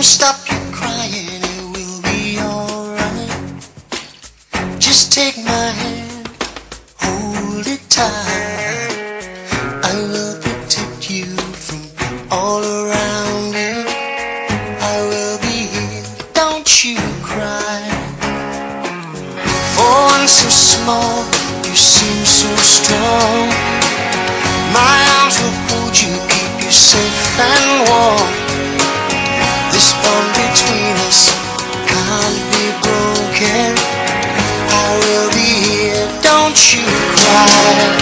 Don't stop your crying, it will be alright. Just take my hand, hold it tight. I will protect you from all around you. I will be here, don't you cry. For I'm so small, you seem so strong. My arms will hold you, keep you safe and warm. all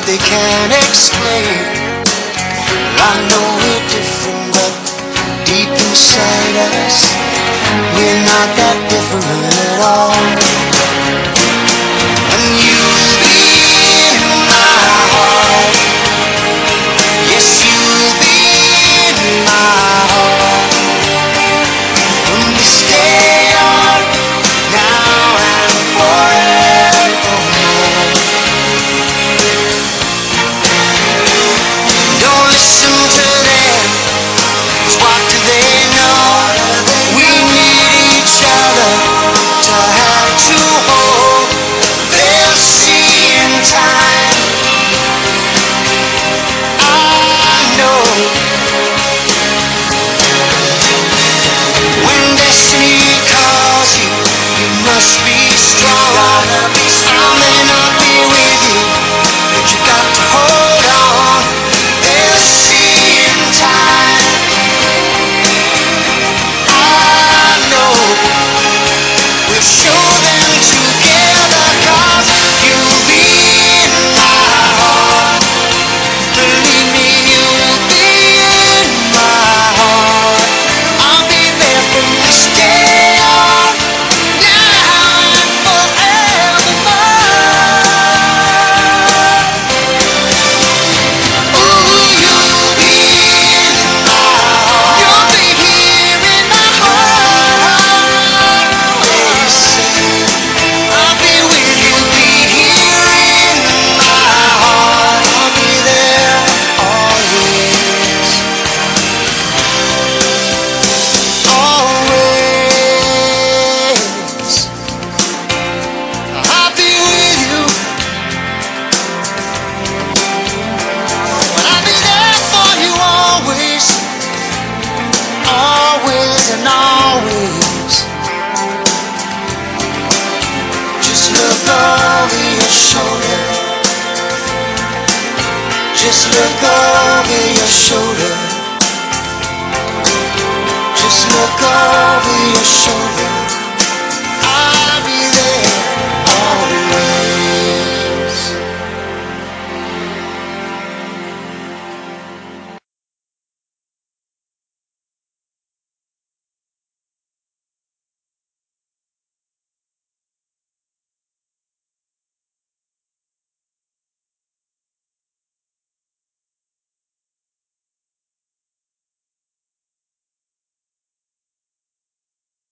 what they can't explain. I know we're different, but deep inside us, we're not that different. shoulder. Just look over your shoulder. Just look over your shoulder. I'll be